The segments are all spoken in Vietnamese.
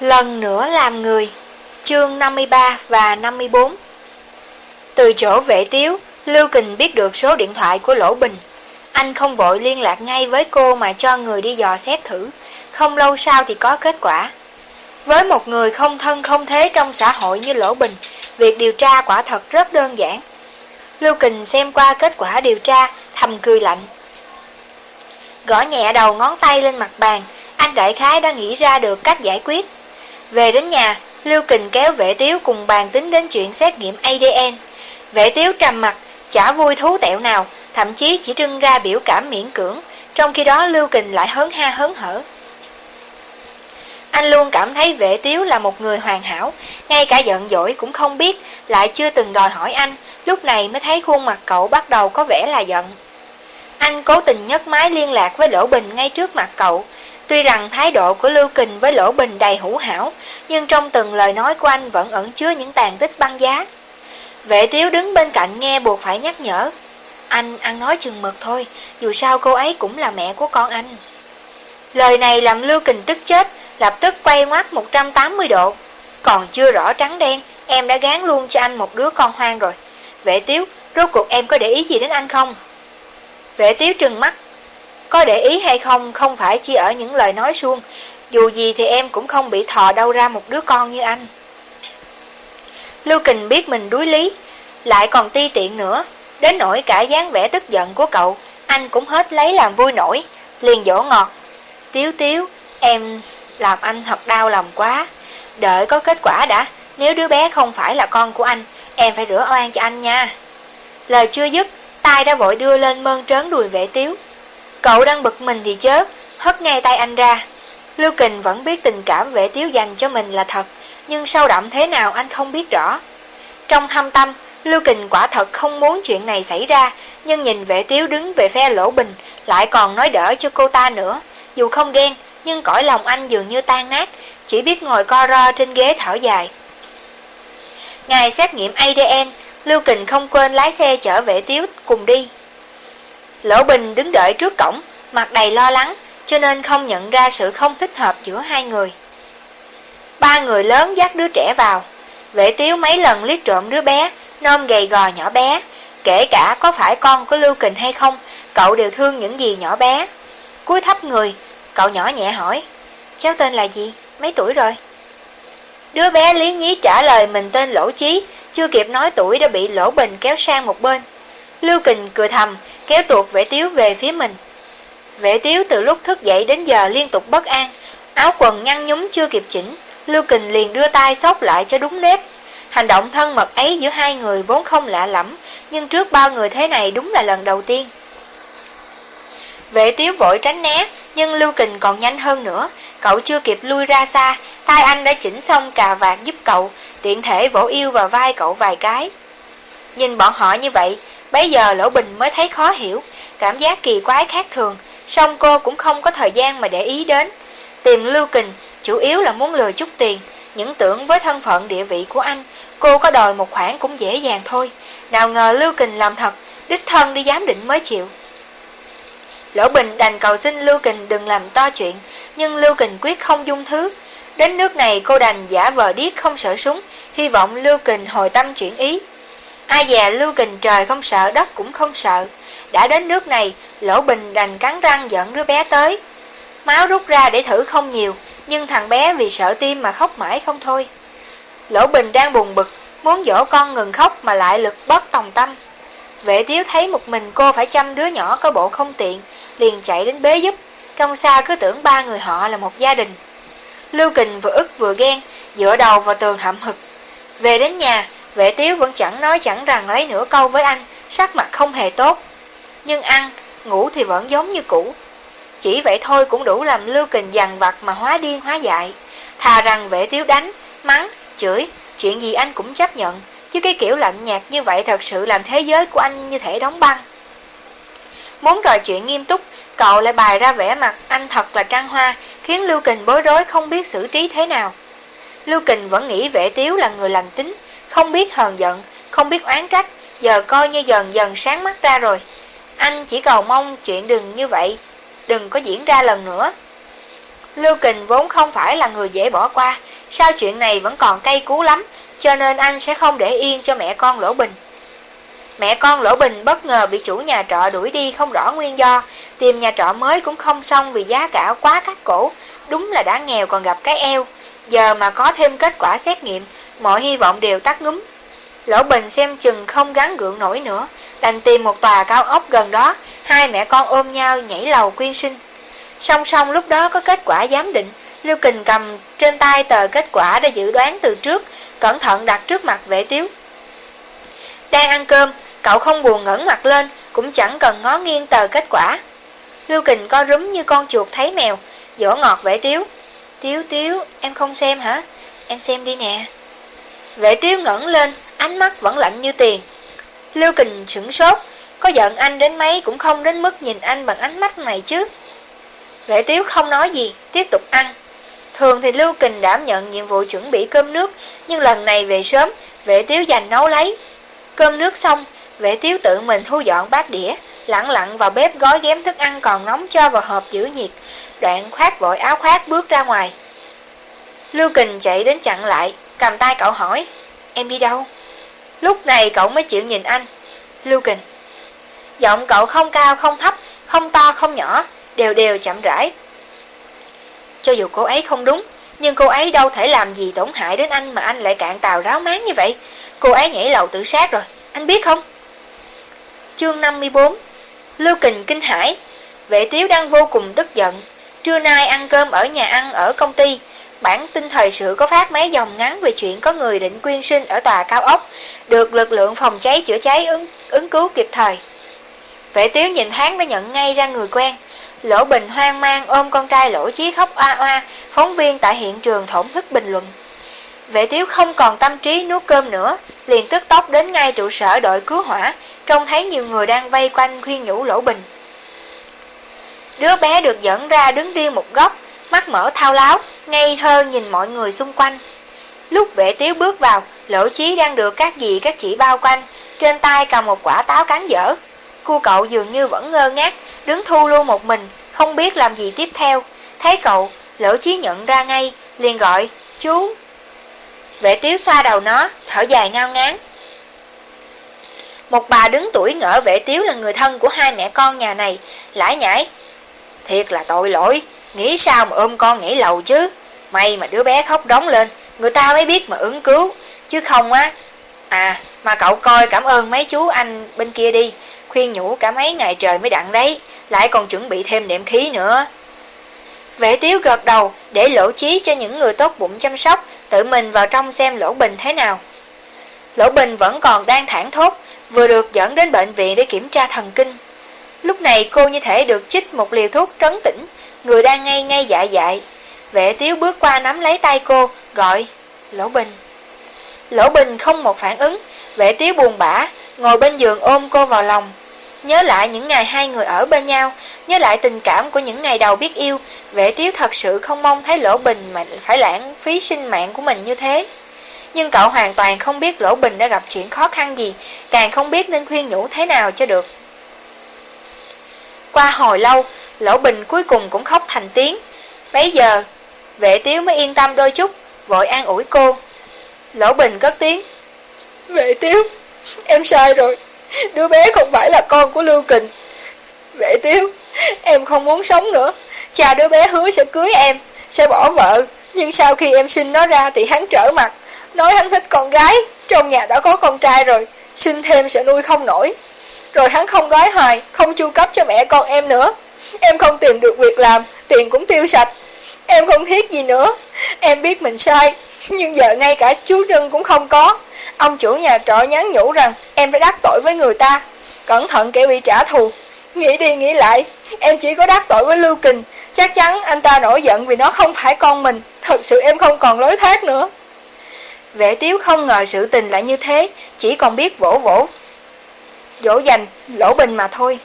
Lần nữa làm người, Chương 53 và 54 Từ chỗ vệ tiếu, Lưu Kình biết được số điện thoại của Lỗ Bình. Anh không vội liên lạc ngay với cô Mà cho người đi dò xét thử. Không lâu sau thì có kết quả. Với một người không thân không thế Trong xã hội như Lỗ Bình, Việc điều tra quả thật rất đơn giản. Lưu Kình xem qua kết quả điều tra, Thầm cười lạnh. Gõ nhẹ đầu ngón tay lên mặt bàn, Anh đại khái đã nghĩ ra được cách giải quyết về đến nhà, Lưu Kình kéo vệ tiếu cùng bàn tính đến chuyện xét nghiệm ADN. Vệ tiếu trầm mặt, chả vui thú tẹo nào, thậm chí chỉ trưng ra biểu cảm miễn cưỡng, trong khi đó Lưu Kình lại hớn ha hớn hở. Anh luôn cảm thấy vệ tiếu là một người hoàn hảo, ngay cả giận dỗi cũng không biết, lại chưa từng đòi hỏi anh, lúc này mới thấy khuôn mặt cậu bắt đầu có vẻ là giận. Anh cố tình nhấc máy liên lạc với Lỗ Bình ngay trước mặt cậu, Tuy rằng thái độ của Lưu Kình với Lỗ Bình đầy hữu hảo, nhưng trong từng lời nói của anh vẫn ẩn chứa những tàn tích băng giá. Vệ tiếu đứng bên cạnh nghe buộc phải nhắc nhở. Anh ăn nói chừng mực thôi, dù sao cô ấy cũng là mẹ của con anh. Lời này làm Lưu Kình tức chết, lập tức quay ngoắt 180 độ. Còn chưa rõ trắng đen, em đã gán luôn cho anh một đứa con hoang rồi. Vệ tiếu, rốt cuộc em có để ý gì đến anh không? Vệ tiếu trừng mắt, có để ý hay không không phải chỉ ở những lời nói suông, dù gì thì em cũng không bị thò đâu ra một đứa con như anh. Lưu Kình biết mình đuối lý, lại còn ti tiện nữa, đến nỗi cả dáng vẻ tức giận của cậu, anh cũng hết lấy làm vui nổi, liền dỗ ngọt. Tiếu tiếu, em làm anh thật đau lòng quá, đợi có kết quả đã, nếu đứa bé không phải là con của anh, em phải rửa oan cho anh nha. Lời chưa dứt, tay đã vội đưa lên mơn trớn đùi vệ tiếu. Cậu đang bực mình thì chớ, hất ngay tay anh ra. Lưu Kình vẫn biết tình cảm vệ tiếu dành cho mình là thật, nhưng sâu đậm thế nào anh không biết rõ. Trong thâm tâm, Lưu Kình quả thật không muốn chuyện này xảy ra, nhưng nhìn vệ tiếu đứng về phe lỗ bình, lại còn nói đỡ cho cô ta nữa. Dù không ghen, nhưng cõi lòng anh dường như tan nát, chỉ biết ngồi co ro trên ghế thở dài. Ngày xét nghiệm ADN, Lưu Kình không quên lái xe chở vệ tiếu cùng đi. Lỗ Bình đứng đợi trước cổng, mặt đầy lo lắng, cho nên không nhận ra sự không thích hợp giữa hai người. Ba người lớn dắt đứa trẻ vào. Vệ tiếu mấy lần liếc trộm đứa bé, nôm gầy gò nhỏ bé. Kể cả có phải con của Lưu Kình hay không, cậu đều thương những gì nhỏ bé. Cúi thấp người, cậu nhỏ nhẹ hỏi, cháu tên là gì, mấy tuổi rồi? Đứa bé lý nhí trả lời mình tên Lỗ Chí, chưa kịp nói tuổi đã bị Lỗ Bình kéo sang một bên. Lưu Kình cười thầm, kéo tuột vệ tiếu về phía mình. Vệ tiếu từ lúc thức dậy đến giờ liên tục bất an, áo quần nhăn nhúm chưa kịp chỉnh, Lưu Kình liền đưa tay xốc lại cho đúng nếp. Hành động thân mật ấy giữa hai người vốn không lạ lẫm, nhưng trước bao người thế này đúng là lần đầu tiên. Vệ tiếu vội tránh né, nhưng Lưu Kình còn nhanh hơn nữa, cậu chưa kịp lui ra xa, tay anh đã chỉnh xong cà vạt giúp cậu, tiện thể vỗ yêu vào vai cậu vài cái. Nhìn bọn họ như vậy, Bây giờ Lỗ Bình mới thấy khó hiểu, cảm giác kỳ quái khác thường, song cô cũng không có thời gian mà để ý đến. Tìm Lưu Kình chủ yếu là muốn lừa chút tiền, những tưởng với thân phận địa vị của anh, cô có đòi một khoản cũng dễ dàng thôi. Nào ngờ Lưu Kình làm thật, đích thân đi giám định mới chịu. Lỗ Bình đành cầu xin Lưu Kình đừng làm to chuyện, nhưng Lưu Kình quyết không dung thứ. Đến nước này cô đành giả vờ điếc không sợ súng, hy vọng Lưu Kình hồi tâm chuyển ý. Ai dè lưu kình trời không sợ đất cũng không sợ. Đã đến nước này, lỗ bình đành cắn răng dẫn đứa bé tới. Máu rút ra để thử không nhiều, nhưng thằng bé vì sợ tim mà khóc mãi không thôi. Lỗ bình đang buồn bực, muốn dỗ con ngừng khóc mà lại lực bất tòng tâm. Vệ thiếu thấy một mình cô phải chăm đứa nhỏ có bộ không tiện, liền chạy đến bế giúp, trong xa cứ tưởng ba người họ là một gia đình. Lưu Kình vừa ức vừa ghen, dựa đầu vào tường hậm hực. Về đến nhà, Vệ tiếu vẫn chẳng nói chẳng rằng lấy nửa câu với anh, sắc mặt không hề tốt. Nhưng ăn, ngủ thì vẫn giống như cũ. Chỉ vậy thôi cũng đủ làm Lưu Kình dằn vặt mà hóa điên hóa dại. Thà rằng vệ tiếu đánh, mắng, chửi, chuyện gì anh cũng chấp nhận. Chứ cái kiểu lạnh nhạt như vậy thật sự làm thế giới của anh như thể đóng băng. Muốn trò chuyện nghiêm túc, cậu lại bày ra vẻ mặt anh thật là trăng hoa, khiến Lưu Kình bối rối không biết xử trí thế nào. Lưu Kình vẫn nghĩ vệ tiếu là người lành tính, không biết hờn giận, không biết oán trách, giờ coi như dần dần sáng mắt ra rồi. Anh chỉ cầu mong chuyện đừng như vậy, đừng có diễn ra lần nữa. Lưu Kình vốn không phải là người dễ bỏ qua, sao chuyện này vẫn còn cay cú lắm, cho nên anh sẽ không để yên cho mẹ con Lỗ Bình. Mẹ con Lỗ Bình bất ngờ bị chủ nhà trọ đuổi đi không rõ nguyên do, tìm nhà trọ mới cũng không xong vì giá cả quá cắt cổ, đúng là đã nghèo còn gặp cái eo. Giờ mà có thêm kết quả xét nghiệm, mọi hy vọng đều tắt ngúm. Lỗ Bình xem chừng không gắn gượng nổi nữa, đành tìm một tòa cao ốc gần đó, hai mẹ con ôm nhau nhảy lầu quyên sinh. Song song lúc đó có kết quả giám định, Lưu Kình cầm trên tay tờ kết quả đã dự đoán từ trước, cẩn thận đặt trước mặt vệ tiếu. Đang ăn cơm, cậu không buồn ngẩng mặt lên, cũng chẳng cần ngó nghiêng tờ kết quả. Lưu Kình co rúm như con chuột thấy mèo, dỗ ngọt vệ tiếu. Tiếu tiếu, em không xem hả? Em xem đi nè. Vệ tiếu ngẩng lên, ánh mắt vẫn lạnh như tiền. Lưu Kình sửng sốt, có giận anh đến mấy cũng không đến mức nhìn anh bằng ánh mắt này chứ. Vệ tiếu không nói gì, tiếp tục ăn. Thường thì Lưu Kình đảm nhận nhiệm vụ chuẩn bị cơm nước, nhưng lần này về sớm, vệ tiếu dành nấu lấy. Cơm nước xong, vệ tiếu tự mình thu dọn bát đĩa, lặng lặng vào bếp gói ghém thức ăn còn nóng cho vào hộp giữ nhiệt, đoạn khoát vội áo khoác bước ra ngoài. Lưu Kình chạy đến chặn lại, cầm tay cậu hỏi, em đi đâu? Lúc này cậu mới chịu nhìn anh. Lưu Kình. Giọng cậu không cao không thấp, không to không nhỏ, đều đều chậm rãi. Cho dù cô ấy không đúng, nhưng cô ấy đâu thể làm gì tổn hại đến anh mà anh lại cạn tàu ráo máng như vậy. Cô ấy nhảy lầu tự sát rồi, anh biết không? Chương 54 Lưu Kình kinh hãi Vệ tiếu đang vô cùng tức giận Trưa nay ăn cơm ở nhà ăn ở công ty Bản tin thời sự có phát mấy dòng ngắn về chuyện có người định quyên sinh ở tòa cao ốc, được lực lượng phòng cháy chữa cháy ứng, ứng cứu kịp thời. Vệ tiếu nhìn thoáng đã nhận ngay ra người quen, Lỗ Bình hoang mang ôm con trai lỗ chí khóc oa oa, phóng viên tại hiện trường thổn thức bình luận. Vệ tiếu không còn tâm trí nuốt cơm nữa, liền tức tốc đến ngay trụ sở đội cứu hỏa, trông thấy nhiều người đang vây quanh khuyên nhủ Lỗ Bình. Đứa bé được dẫn ra đứng riêng một góc, mắt mở thao láo, ngây thơ nhìn mọi người xung quanh. Lúc vệ tiếu bước vào, lỗ chí đang được các dì các chị bao quanh, trên tay cầm một quả táo cắn dở. Cô cậu dường như vẫn ngơ ngác, đứng thu lưu một mình, không biết làm gì tiếp theo. Thấy cậu, lỗ chí nhận ra ngay, liền gọi, chú. Vệ tiếu xoa đầu nó, thở dài ngao ngán. Một bà đứng tuổi ngỡ vệ tiếu là người thân của hai mẹ con nhà này, lãi nhảy. Thiệt là tội lỗi, Nghĩ sao mà ôm con nhảy lầu chứ May mà đứa bé khóc đóng lên Người ta mới biết mà ứng cứu Chứ không á À mà cậu coi cảm ơn mấy chú anh bên kia đi Khuyên nhủ cả mấy ngày trời mới đặng đấy Lại còn chuẩn bị thêm đệm khí nữa Vệ tiếu gật đầu để lỗ trí cho những người tốt bụng chăm sóc Tự mình vào trong xem lỗ bình thế nào Lỗ bình vẫn còn đang thẳng thốt Vừa được dẫn đến bệnh viện để kiểm tra thần kinh Lúc này cô như thể được chích một liều thuốc trấn tĩnh người đang ngay ngay dại dại. Vệ tiếu bước qua nắm lấy tay cô, gọi, Lỗ Bình. Lỗ Bình không một phản ứng, vệ tiếu buồn bã, ngồi bên giường ôm cô vào lòng. Nhớ lại những ngày hai người ở bên nhau, nhớ lại tình cảm của những ngày đầu biết yêu, vệ tiếu thật sự không mong thấy Lỗ Bình mà phải lãng phí sinh mạng của mình như thế. Nhưng cậu hoàn toàn không biết Lỗ Bình đã gặp chuyện khó khăn gì, càng không biết nên khuyên nhủ thế nào cho được. Qua hồi lâu, Lỗ Bình cuối cùng cũng khóc thành tiếng. Bây giờ, vệ tiếu mới yên tâm đôi chút, vội an ủi cô. Lỗ Bình cất tiếng. Vệ tiếu, em sai rồi. Đứa bé không phải là con của Lưu Kình. Vệ tiếu, em không muốn sống nữa. Cha đứa bé hứa sẽ cưới em, sẽ bỏ vợ. Nhưng sau khi em sinh nó ra thì hắn trở mặt. Nói hắn thích con gái, trong nhà đã có con trai rồi. Sinh thêm sẽ nuôi không nổi. Rồi hắn không đói hoài, không chu cấp cho mẹ con em nữa. Em không tìm được việc làm, tiền cũng tiêu sạch. Em không thiết gì nữa. Em biết mình sai, nhưng giờ ngay cả chú trưng cũng không có. Ông chủ nhà trọ nhắn nhủ rằng em phải đắc tội với người ta. Cẩn thận kẻ bị trả thù. Nghĩ đi nghĩ lại, em chỉ có đắc tội với Lưu Kình. Chắc chắn anh ta nổi giận vì nó không phải con mình. Thật sự em không còn lối thoát nữa. Vệ tiếu không ngờ sự tình lại như thế, chỉ còn biết vỗ vỗ. Dỗ dành, lỗ bình mà thôi.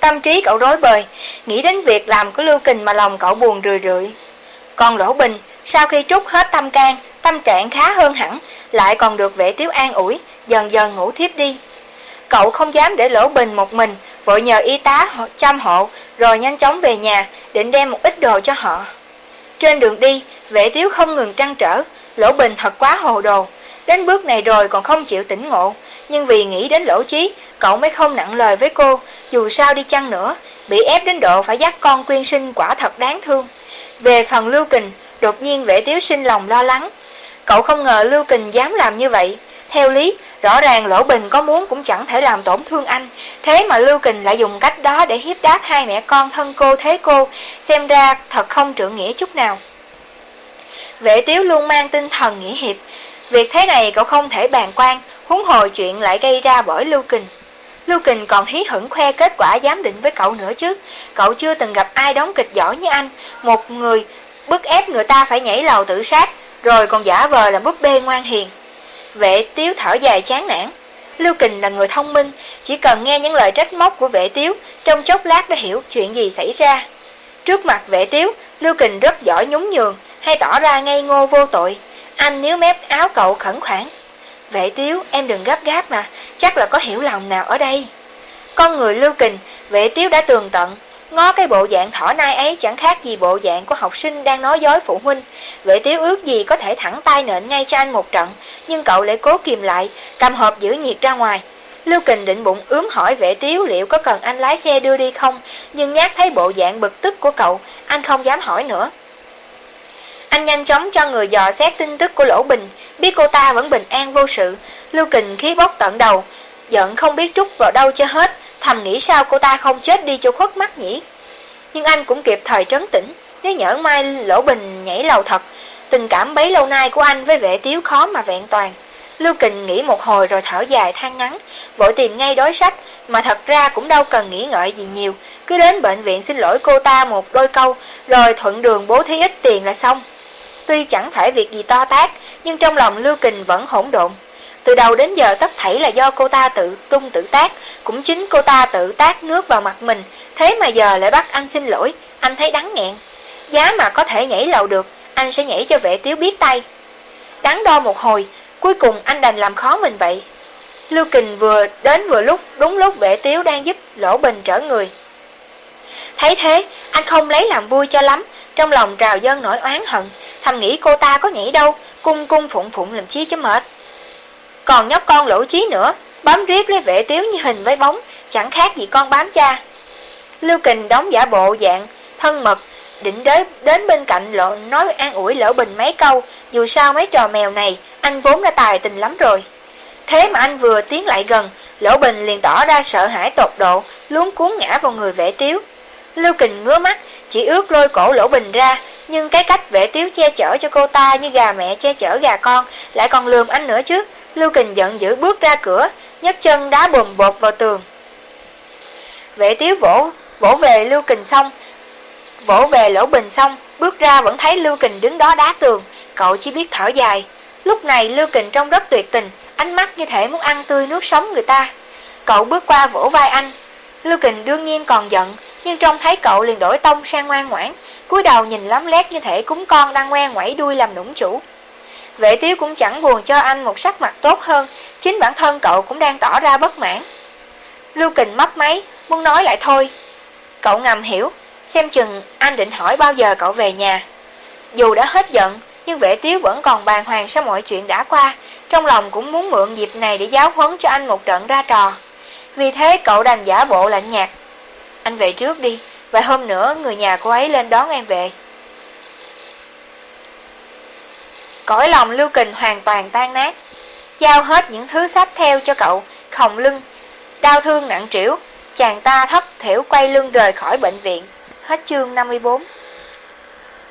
Tâm trí cậu rối bời, nghĩ đến việc làm của Lưu Kình mà lòng cậu buồn rười rượi. Còn Lỗ Bình, sau khi trút hết tâm can, tâm trạng khá hơn hẳn, lại còn được vệ tiếu an ủi, dần dần ngủ thiếp đi. Cậu không dám để Lỗ Bình một mình, vội nhờ y tá chăm hộ, rồi nhanh chóng về nhà, định đem một ít đồ cho họ. Trên đường đi, vệ tiếu không ngừng trăn trở, Lỗ Bình thật quá hồ đồ. Đến bước này rồi còn không chịu tỉnh ngộ, nhưng vì nghĩ đến lỗ trí, cậu mới không nặng lời với cô, dù sao đi chăng nữa, bị ép đến độ phải dắt con quyên sinh quả thật đáng thương. Về phần Lưu Kình, đột nhiên vệ tiếu sinh lòng lo lắng. Cậu không ngờ Lưu Kình dám làm như vậy. Theo lý, rõ ràng Lỗ Bình có muốn cũng chẳng thể làm tổn thương anh, thế mà Lưu Kình lại dùng cách đó để hiếp đáp hai mẹ con thân cô thế cô, xem ra thật không trưởng nghĩa chút nào. Vệ tiếu luôn mang tinh thần nghĩa hiệp, việc thế này cậu không thể bàn quan, huống hồi chuyện lại gây ra bởi Lưu Kình. Lưu Kình còn hí hửng khoe kết quả giám định với cậu nữa chứ, cậu chưa từng gặp ai đóng kịch giỏi như anh, một người bức ép người ta phải nhảy lầu tự sát, rồi còn giả vờ là búp bê ngoan hiền. Vệ tiếu thở dài chán nản. Lưu Kình là người thông minh, chỉ cần nghe những lời trách móc của vệ tiếu, trong chốc lát đã hiểu chuyện gì xảy ra. Trước mặt vệ tiếu, Lưu Kình rất giỏi nhún nhường, hay tỏ ra ngây ngô vô tội. Anh níu mép áo cậu khẩn khoản. Vệ tiếu, em đừng gấp gáp mà, chắc là có hiểu lòng nào ở đây. Con người Lưu Kình, vệ tiếu đã tường tận, ngó cái bộ dạng thỏ nai ấy chẳng khác gì bộ dạng của học sinh đang nói dối phụ huynh. Vệ tiếu ước gì có thể thẳng tay nện ngay cho anh một trận, nhưng cậu lại cố kìm lại, cầm hộp giữ nhiệt ra ngoài. Lưu Kình định bụng ướm hỏi vệ tiếu liệu có cần anh lái xe đưa đi không, nhưng nhát thấy bộ dạng bực tức của cậu, anh không dám hỏi nữa. Anh nhanh chóng cho người dò xét tin tức của Lỗ Bình, biết cô ta vẫn bình an vô sự. Lưu Kình khí bốc tận đầu, giận không biết trút vào đâu cho hết, thầm nghĩ sao cô ta không chết đi cho khuất mắt nhỉ. Nhưng anh cũng kịp thời trấn tĩnh, nếu nhỡ mai Lỗ Bình nhảy lầu thật, tình cảm bấy lâu nay của anh với vệ tiếu khó mà vẹn toàn. Lưu Kình nghĩ một hồi rồi thở dài than ngắn, vội tìm ngay đối sách, mà thật ra cũng đâu cần nghĩ ngợi gì nhiều, cứ đến bệnh viện xin lỗi cô ta một đôi câu, rồi thuận đường bố thí ít tiền là xong. Tuy chẳng phải việc gì to tác, nhưng trong lòng Lưu Kình vẫn hỗn độn. Từ đầu đến giờ tất thảy là do cô ta tự tung tự tác, cũng chính cô ta tự tác nước vào mặt mình, thế mà giờ lại bắt anh xin lỗi, anh thấy đắng nghẹn. Giá mà có thể nhảy lầu được, anh sẽ nhảy cho vệ tiếu biết tay. Đắn đo một hồi, cuối cùng anh đành làm khó mình vậy. Lưu Kình vừa đến vừa lúc, đúng lúc vệ tiếu đang giúp lỗ bình trở người. Thấy thế, anh không lấy làm vui cho lắm, trong lòng trào dân nổi oán hận, thầm nghĩ cô ta có nhảy đâu, cung cung phụng phụng làm chi cho mệt. Còn nhóc con lỗ trí nữa, bám riết lấy vệ tiếu như hình với bóng, chẳng khác gì con bám cha. Lưu Kình đóng giả bộ dạng, thân mật, định đến, đến bên cạnh lộ nói an ủi lỡ bình mấy câu, dù sao mấy trò mèo này, anh vốn đã tài tình lắm rồi. Thế mà anh vừa tiến lại gần, lỗ bình liền tỏ ra sợ hãi tột độ, luống cuốn ngã vào người vệ tiếu. Lưu Kình ngứa mắt, chỉ ước lôi cổ lỗ bình ra, nhưng cái cách vệ tiếu che chở cho cô ta như gà mẹ che chở gà con, lại còn lườm anh nữa chứ. Lưu Kình giận dữ bước ra cửa, nhấc chân đá bùm bột vào tường. Vệ tiếu vỗ, vỗ về Lưu Kình xong, vỗ về lỗ bình xong, bước ra vẫn thấy Lưu Kình đứng đó đá tường, cậu chỉ biết thở dài. Lúc này Lưu Kình trông rất tuyệt tình, ánh mắt như thể muốn ăn tươi nuốt sống người ta. Cậu bước qua vỗ vai anh. Lưu Kình đương nhiên còn giận, nhưng trông thấy cậu liền đổi tông sang ngoan ngoãn, cúi đầu nhìn lắm lét như thể cúng con đang ngoan ngoảy đuôi làm nũng chủ. Vệ tiếu cũng chẳng buồn cho anh một sắc mặt tốt hơn, chính bản thân cậu cũng đang tỏ ra bất mãn. Lưu Kình mấp máy, muốn nói lại thôi. Cậu ngầm hiểu, xem chừng anh định hỏi bao giờ cậu về nhà. Dù đã hết giận, nhưng vệ tiếu vẫn còn bàn hoàng sau mọi chuyện đã qua, trong lòng cũng muốn mượn dịp này để giáo huấn cho anh một trận ra trò. Vì thế cậu đành giả bộ lạnh nhạt. Anh về trước đi, vài hôm nữa người nhà cô ấy lên đón em về. Cõi lòng Lưu Kình hoàn toàn tan nát. Giao hết những thứ sách theo cho cậu, Khổng lưng, đau thương nặng trĩu. Chàng ta thất thiểu quay lưng rời khỏi bệnh viện. Hết chương 54